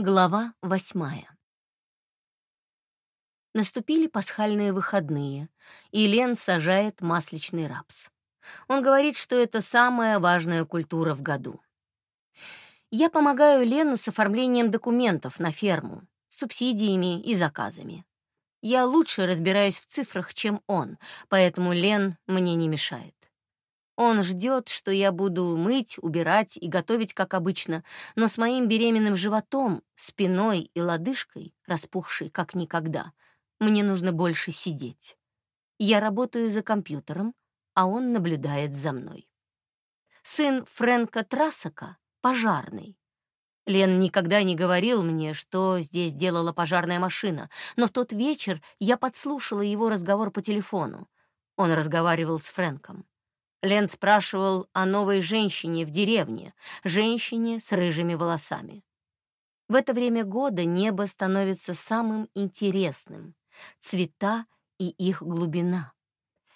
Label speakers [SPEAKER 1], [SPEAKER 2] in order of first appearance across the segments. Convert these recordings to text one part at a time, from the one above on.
[SPEAKER 1] Глава восьмая. Наступили пасхальные выходные, и Лен сажает масличный рапс. Он говорит, что это самая важная культура в году. Я помогаю Лену с оформлением документов на ферму, субсидиями и заказами. Я лучше разбираюсь в цифрах, чем он, поэтому Лен мне не мешает. Он ждет, что я буду мыть, убирать и готовить, как обычно, но с моим беременным животом, спиной и лодыжкой, распухшей как никогда, мне нужно больше сидеть. Я работаю за компьютером, а он наблюдает за мной. Сын Фрэнка Трасака — пожарный. Лен никогда не говорил мне, что здесь делала пожарная машина, но в тот вечер я подслушала его разговор по телефону. Он разговаривал с Фрэнком. Лен спрашивал о новой женщине в деревне, женщине с рыжими волосами. В это время года небо становится самым интересным. Цвета и их глубина.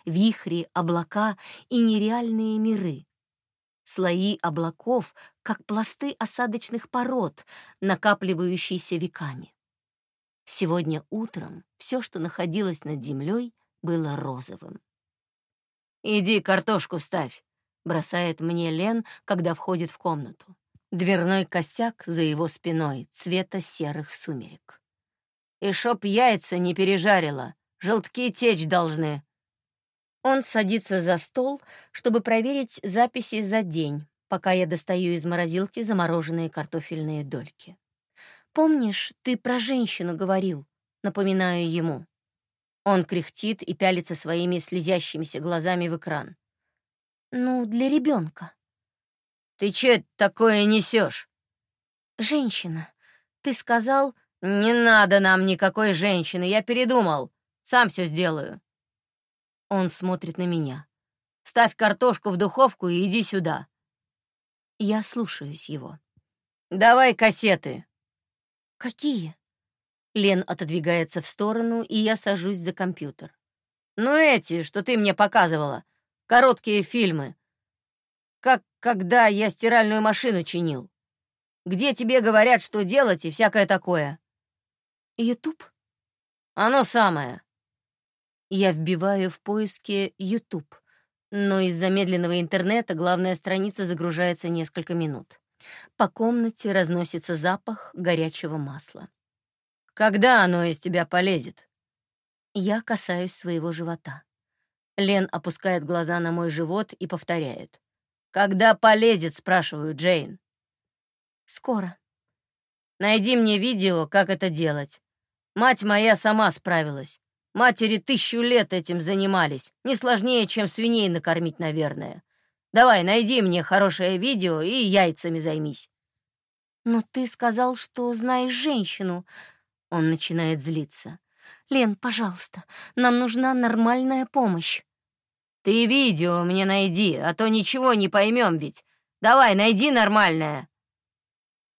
[SPEAKER 1] Вихри, облака и нереальные миры. Слои облаков, как пласты осадочных пород, накапливающиеся веками. Сегодня утром все, что находилось над землей, было розовым. «Иди картошку ставь», — бросает мне Лен, когда входит в комнату. Дверной косяк за его спиной цвета серых сумерек. «И чтоб яйца не пережарила, желтки течь должны». Он садится за стол, чтобы проверить записи за день, пока я достаю из морозилки замороженные картофельные дольки. «Помнишь, ты про женщину говорил?» Напоминаю ему. Он кряхтит и пялится своими слезящимися глазами в экран. «Ну, для ребенка. «Ты че такое несешь? «Женщина. Ты сказал...» «Не надо нам никакой женщины, я передумал. Сам все сделаю». Он смотрит на меня. «Ставь картошку в духовку и иди сюда». Я слушаюсь его. «Давай кассеты». «Какие?» Лен отодвигается в сторону, и я сажусь за компьютер. «Ну эти, что ты мне показывала. Короткие фильмы. Как когда я стиральную машину чинил. Где тебе говорят, что делать и всякое такое». «Ютуб?» «Оно самое». Я вбиваю в поиске «Ютуб», но из-за медленного интернета главная страница загружается несколько минут. По комнате разносится запах горячего масла. Когда оно из тебя полезет?» Я касаюсь своего живота. Лен опускает глаза на мой живот и повторяет. «Когда полезет?» — спрашиваю Джейн. «Скоро». «Найди мне видео, как это делать. Мать моя сама справилась. Матери тысячу лет этим занимались. Не сложнее, чем свиней накормить, наверное. Давай, найди мне хорошее видео и яйцами займись». «Но ты сказал, что знаешь женщину», он начинает злиться. «Лен, пожалуйста, нам нужна нормальная помощь». «Ты видео мне найди, а то ничего не поймем ведь. Давай, найди нормальное».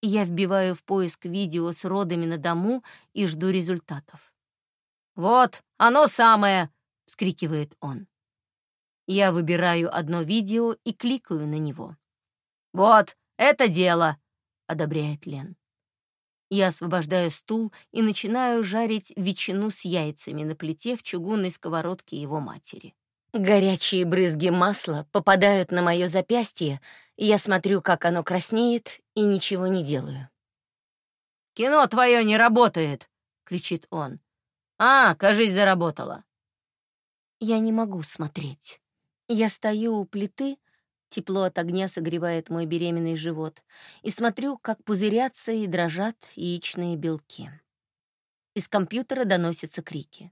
[SPEAKER 1] Я вбиваю в поиск видео с родами на дому и жду результатов. «Вот, оно самое!» — вскрикивает он. Я выбираю одно видео и кликаю на него. «Вот, это дело!» — одобряет Лен. Я освобождаю стул и начинаю жарить ветчину с яйцами на плите в чугунной сковородке его матери. Горячие брызги масла попадают на мое запястье, и я смотрю, как оно краснеет, и ничего не делаю. «Кино твое не работает!» — кричит он. «А, кажись, заработало!» Я не могу смотреть. Я стою у плиты, Тепло от огня согревает мой беременный живот, и смотрю, как пузырятся и дрожат яичные белки. Из компьютера доносятся крики.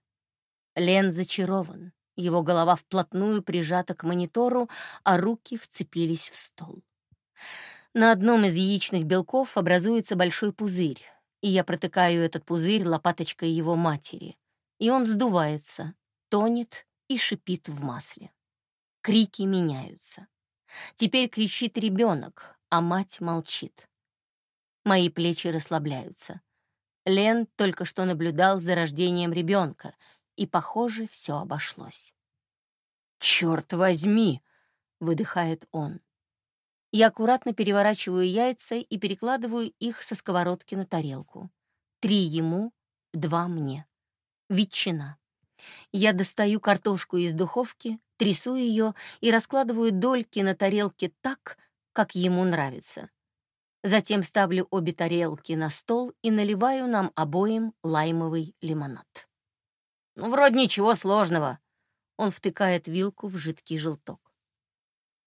[SPEAKER 1] Лен зачарован. Его голова вплотную прижата к монитору, а руки вцепились в стол. На одном из яичных белков образуется большой пузырь, и я протыкаю этот пузырь лопаточкой его матери, и он сдувается, тонет и шипит в масле. Крики меняются. Теперь кричит ребенок, а мать молчит. Мои плечи расслабляются. Лен только что наблюдал за рождением ребенка, и, похоже, все обошлось. «Черт возьми!» — выдыхает он. Я аккуратно переворачиваю яйца и перекладываю их со сковородки на тарелку. Три ему, два мне. Ветчина. Я достаю картошку из духовки, трясу ее и раскладываю дольки на тарелке так, как ему нравится. Затем ставлю обе тарелки на стол и наливаю нам обоим лаймовый лимонад. «Ну, вроде ничего сложного». Он втыкает вилку в жидкий желток.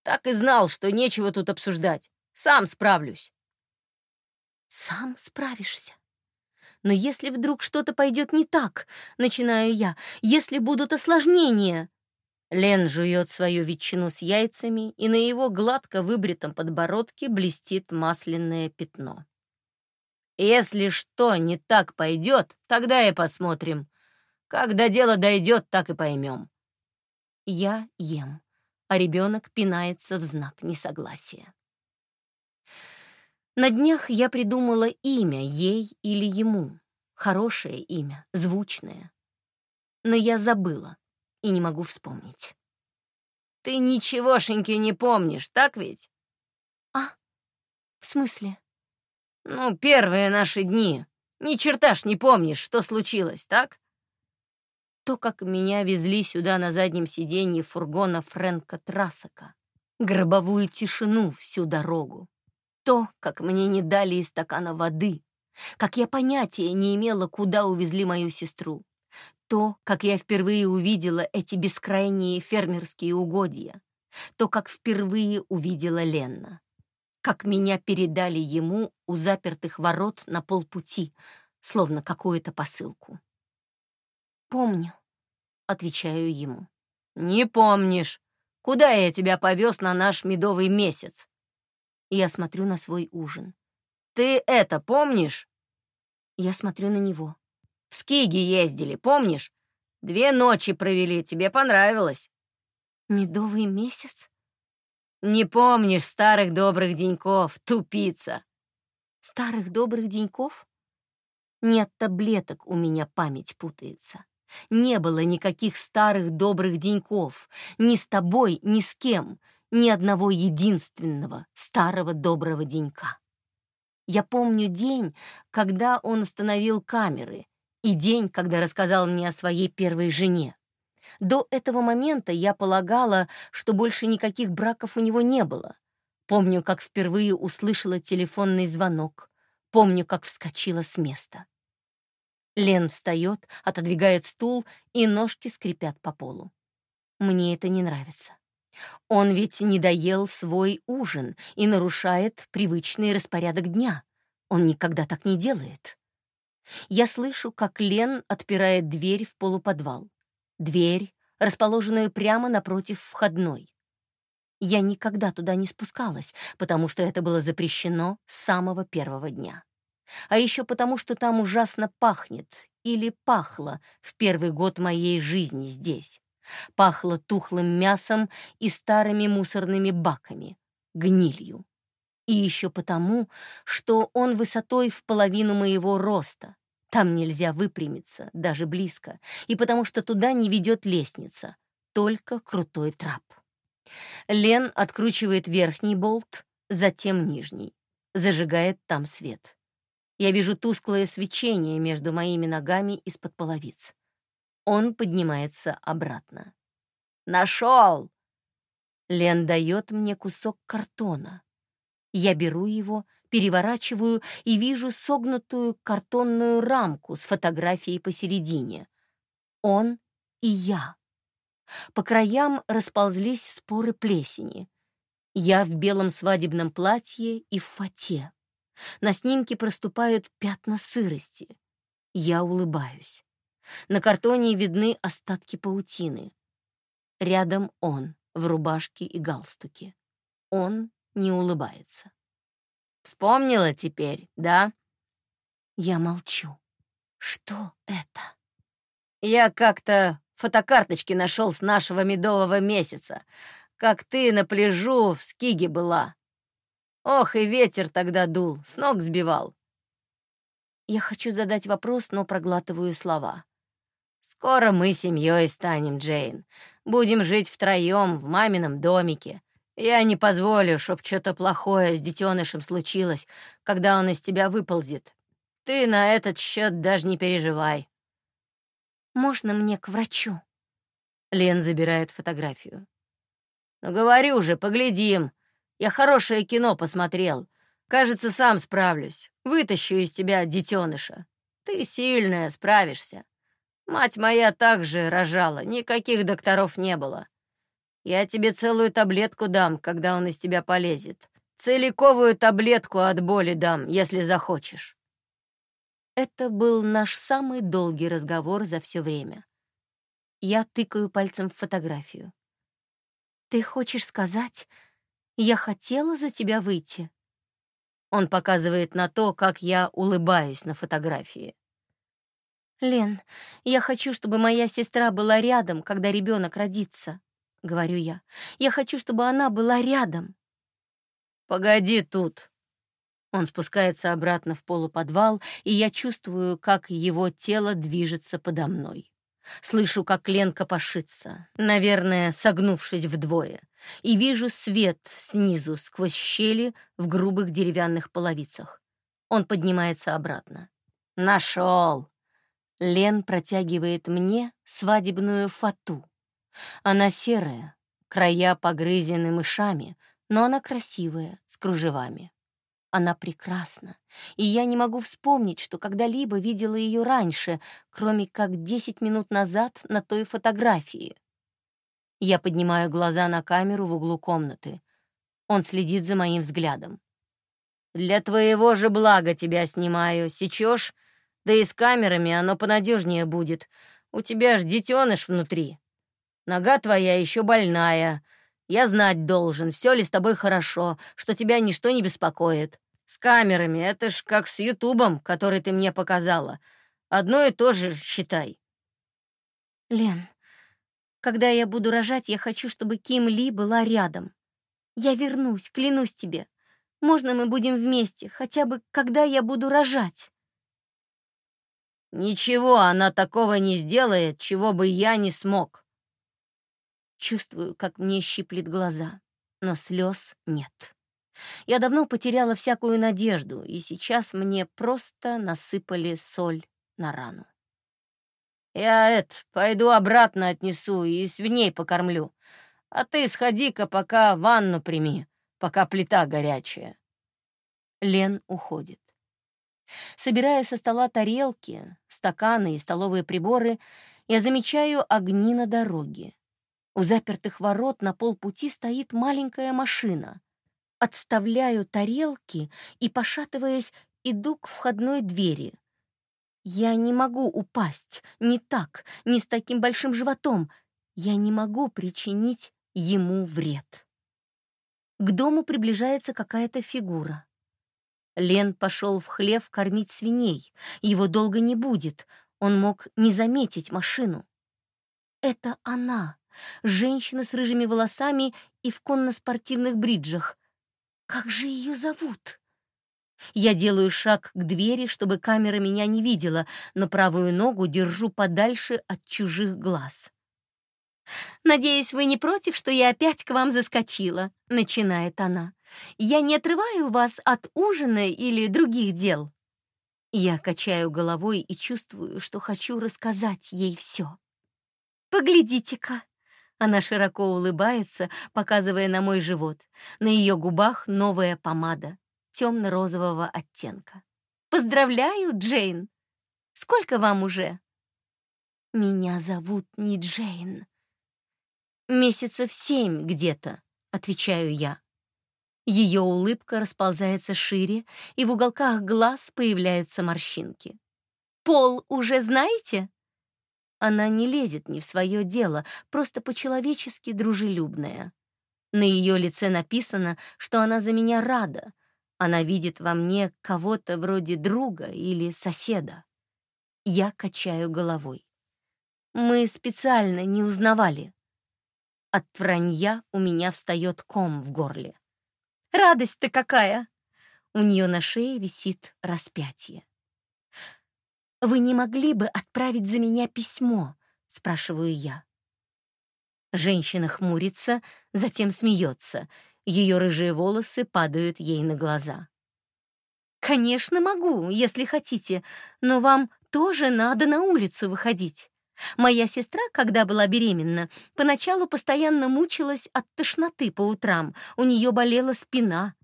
[SPEAKER 1] «Так и знал, что нечего тут обсуждать. Сам справлюсь». «Сам справишься?» Но если вдруг что-то пойдет не так, начинаю я, если будут осложнения, Лен жует свою ветчину с яйцами, и на его гладко выбритом подбородке блестит масляное пятно. «Если что не так пойдет, тогда и посмотрим. Когда дело дойдет, так и поймем». Я ем, а ребенок пинается в знак несогласия. На днях я придумала имя ей или ему. Хорошее имя, звучное. Но я забыла и не могу вспомнить.
[SPEAKER 2] «Ты ничегошеньки не помнишь, так ведь?»
[SPEAKER 1] «А? В смысле?»
[SPEAKER 2] «Ну, первые наши дни. Ни черта ж не помнишь, что случилось, так?»
[SPEAKER 1] То, как меня везли сюда на заднем сиденье фургона Фрэнка Трасака. Гробовую тишину всю дорогу. То, как мне не дали и стакана воды. Как я понятия не имела, куда увезли мою сестру то, как я впервые увидела эти бескрайние фермерские угодья, то, как впервые увидела Ленна, как меня передали ему у запертых ворот на полпути, словно какую-то посылку. «Помню», — отвечаю ему.
[SPEAKER 2] «Не помнишь. Куда я тебя повез на наш медовый месяц?»
[SPEAKER 1] Я смотрю на свой ужин.
[SPEAKER 2] «Ты это помнишь?»
[SPEAKER 1] Я смотрю на него.
[SPEAKER 2] В Скиги ездили, помнишь? Две ночи провели, тебе понравилось.
[SPEAKER 1] Медовый месяц?
[SPEAKER 2] Не помнишь старых добрых деньков, тупица.
[SPEAKER 1] Старых добрых деньков? Нет таблеток, у меня память путается. Не было никаких старых добрых деньков. Ни с тобой, ни с кем. Ни одного единственного старого доброго денька. Я помню день, когда он установил камеры, и день, когда рассказал мне о своей первой жене. До этого момента я полагала, что больше никаких браков у него не было. Помню, как впервые услышала телефонный звонок. Помню, как вскочила с места. Лен встает, отодвигает стул, и ножки скрипят по полу. Мне это не нравится. Он ведь не доел свой ужин и нарушает привычный распорядок дня. Он никогда так не делает. Я слышу, как Лен отпирает дверь в полуподвал. Дверь, расположенную прямо напротив входной. Я никогда туда не спускалась, потому что это было запрещено с самого первого дня. А еще потому, что там ужасно пахнет или пахло в первый год моей жизни здесь. Пахло тухлым мясом и старыми мусорными баками, гнилью. И еще потому, что он высотой в половину моего роста. Там нельзя выпрямиться, даже близко, и потому что туда не ведет лестница, только крутой трап. Лен откручивает верхний болт, затем нижний. Зажигает там свет. Я вижу тусклое свечение между моими ногами из-под половиц. Он поднимается обратно. «Нашел!» Лен дает мне кусок картона. Я беру его, переворачиваю и вижу согнутую картонную рамку с фотографией посередине. Он и я. По краям расползлись споры плесени. Я в белом свадебном платье и в фате. На снимке проступают пятна сырости. Я улыбаюсь. На картоне видны остатки паутины. Рядом он в рубашке и галстуке. Он не улыбается. «Вспомнила теперь, да?» Я молчу. Что это? Я как-то фотокарточки нашел с нашего медового месяца, как ты на пляжу в Скиге была. Ох, и ветер тогда дул, с ног сбивал. Я хочу задать вопрос, но проглатываю слова. Скоро мы семьей станем, Джейн. Будем жить втроем в мамином домике.
[SPEAKER 2] Я не позволю, чтоб что-то плохое с детенышем случилось, когда он из тебя выползет. Ты на этот счет даже не переживай.
[SPEAKER 1] Можно мне к врачу?
[SPEAKER 2] Лен забирает фотографию. Ну, говорю же, поглядим. Я хорошее кино посмотрел. Кажется, сам справлюсь. Вытащу из тебя детеныша. Ты сильная, справишься. Мать моя также рожала, никаких докторов не было. Я тебе целую таблетку дам, когда он из тебя полезет. Целиковую таблетку от боли дам, если захочешь».
[SPEAKER 1] Это был наш самый долгий разговор за все время. Я тыкаю пальцем в фотографию. «Ты хочешь сказать, я хотела за тебя выйти?»
[SPEAKER 2] Он показывает на то, как я улыбаюсь на фотографии.
[SPEAKER 1] «Лен, я хочу, чтобы моя сестра была рядом, когда ребенок родится говорю я. Я хочу, чтобы она была рядом.
[SPEAKER 2] Погоди тут. Он спускается обратно в полуподвал, и я чувствую, как его тело движется подо мной. Слышу, как Ленка пошится, наверное, согнувшись вдвое, и вижу свет снизу сквозь щели в грубых деревянных половицах. Он поднимается обратно. Нашел! Лен протягивает мне свадебную фату. Она серая, края погрызены мышами, но она красивая, с кружевами. Она прекрасна, и я не могу вспомнить, что когда-либо видела ее раньше, кроме как десять минут назад на той фотографии. Я поднимаю глаза на камеру в углу комнаты. Он следит за моим взглядом. «Для твоего же блага тебя снимаю. Сечешь? Да и с камерами оно понадежнее будет. У тебя ж детеныш внутри. Нога твоя еще больная. Я знать должен, все ли с тобой хорошо, что тебя ничто не беспокоит. С камерами это ж как с Ютубом, который ты мне показала. Одно и то же считай.
[SPEAKER 1] Лен, когда я буду рожать, я хочу, чтобы Ким Ли была рядом. Я вернусь, клянусь тебе. Можно мы будем вместе, хотя бы когда я буду рожать?
[SPEAKER 2] Ничего она такого не сделает, чего бы я не смог.
[SPEAKER 1] Чувствую, как мне щиплет глаза, но слез нет. Я давно потеряла всякую надежду, и сейчас мне просто насыпали соль на рану.
[SPEAKER 2] «Я, это, пойду обратно отнесу и свиней покормлю. А ты сходи-ка пока ванну прими, пока плита горячая».
[SPEAKER 1] Лен уходит. Собирая со стола тарелки, стаканы и столовые приборы, я замечаю огни на дороге. У запертых ворот на полпути стоит маленькая машина. Отставляю тарелки и, пошатываясь, иду к входной двери. Я не могу упасть, не так, не с таким большим животом. Я не могу причинить ему вред. К дому приближается какая-то фигура. Лен пошел в хлев кормить свиней. Его долго не будет. Он мог не заметить машину. Это она. Женщина с рыжими волосами и в конно-спортивных бриджах. Как же ее зовут? Я делаю шаг к двери, чтобы камера меня не видела, но правую ногу держу подальше от чужих глаз. «Надеюсь, вы не против, что я опять к вам заскочила?» — начинает она. «Я не отрываю вас от ужина или других дел?» Я качаю головой и чувствую, что хочу рассказать ей все. «Поглядите-ка!» Она широко улыбается, показывая на мой живот. На ее губах новая помада темно-розового оттенка. «Поздравляю, Джейн! Сколько вам уже?» «Меня зовут не Джейн». «Месяцев семь где-то», — отвечаю я. Ее улыбка расползается шире, и в уголках глаз появляются морщинки. «Пол уже знаете?» Она не лезет не в свое дело, просто по-человечески дружелюбная. На ее лице написано, что она за меня рада. Она видит во мне кого-то вроде друга или соседа. Я качаю головой. Мы специально не узнавали. От вранья у меня встает ком в горле. Радость-то какая! У нее на шее висит распятие. «Вы не могли бы отправить за меня письмо?» — спрашиваю я. Женщина хмурится, затем смеется. Ее рыжие волосы падают ей на глаза. «Конечно могу, если хотите, но вам тоже надо на улицу выходить. Моя сестра, когда была беременна, поначалу постоянно мучилась от тошноты по утрам, у нее болела спина.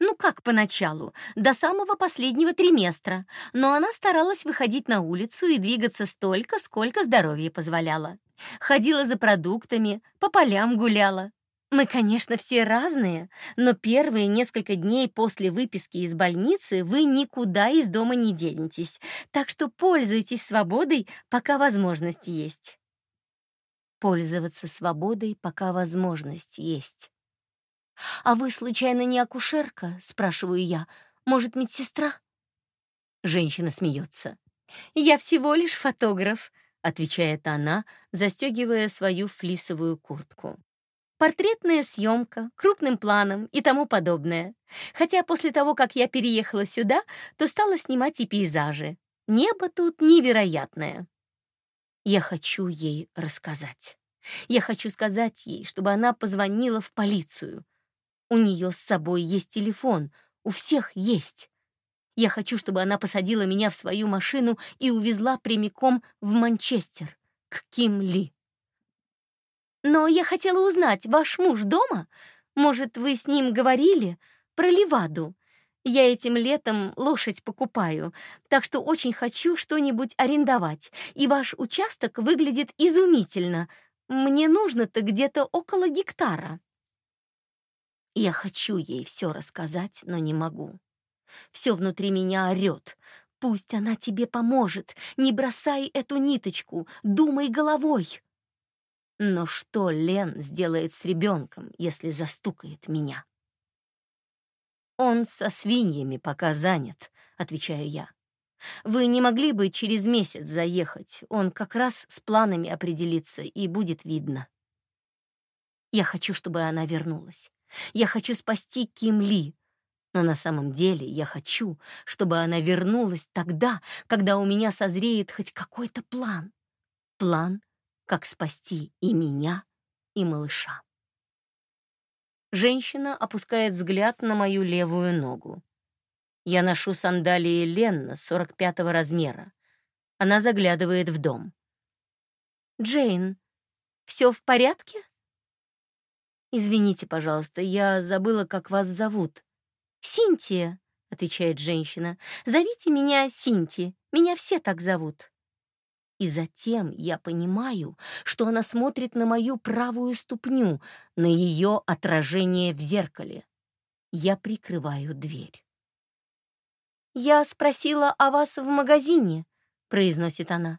[SPEAKER 1] Ну как поначалу, до самого последнего триместра, но она старалась выходить на улицу и двигаться столько, сколько здоровье позволяло. Ходила за продуктами, по полям гуляла. Мы, конечно, все разные, но первые несколько дней после выписки из больницы вы никуда из дома не денетесь, так что пользуйтесь свободой, пока возможность есть. Пользоваться свободой, пока возможность есть. «А вы, случайно, не акушерка?» — спрашиваю я. «Может, медсестра?» Женщина смеется. «Я всего лишь фотограф», — отвечает она, застегивая свою флисовую куртку. Портретная съемка, крупным планом и тому подобное. Хотя после того, как я переехала сюда, то стала снимать и пейзажи. Небо тут невероятное. Я хочу ей рассказать. Я хочу сказать ей, чтобы она позвонила в полицию. У нее с собой есть телефон, у всех есть. Я хочу, чтобы она посадила меня в свою машину и увезла прямиком в Манчестер, к Ким Ли. Но я хотела узнать, ваш муж дома? Может, вы с ним говорили про Леваду? Я этим летом лошадь покупаю, так что очень хочу что-нибудь арендовать, и ваш участок выглядит изумительно. Мне нужно-то где-то около гектара. Я хочу ей все рассказать, но не могу. Все внутри меня орет. Пусть она тебе поможет. Не бросай эту ниточку, думай головой. Но что Лен сделает с ребенком, если застукает меня? «Он со свиньями пока занят», — отвечаю я. «Вы не могли бы через месяц заехать? Он как раз с планами определится, и будет видно». Я хочу, чтобы она вернулась. Я хочу спасти Ким Ли. Но на самом деле я хочу, чтобы она вернулась тогда, когда у меня созреет хоть какой-то план. План, как спасти и меня, и малыша. Женщина опускает взгляд на мою левую ногу. Я ношу сандалии Ленна 45-го размера. Она заглядывает в дом. «Джейн, все в порядке?» «Извините, пожалуйста, я забыла, как вас зовут». «Синтия», — отвечает женщина. «Зовите меня Синти, меня все так зовут». И затем я понимаю, что она смотрит на мою правую ступню, на ее отражение в зеркале. Я прикрываю дверь. «Я спросила о вас в магазине», — произносит она.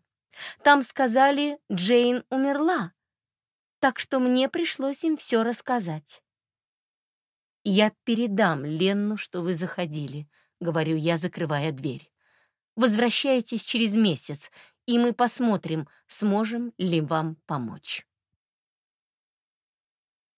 [SPEAKER 1] «Там сказали, Джейн умерла, так что мне пришлось им все рассказать. «Я передам Ленну, что вы заходили», — говорю я, закрывая дверь. «Возвращайтесь через месяц, и мы посмотрим, сможем ли вам помочь».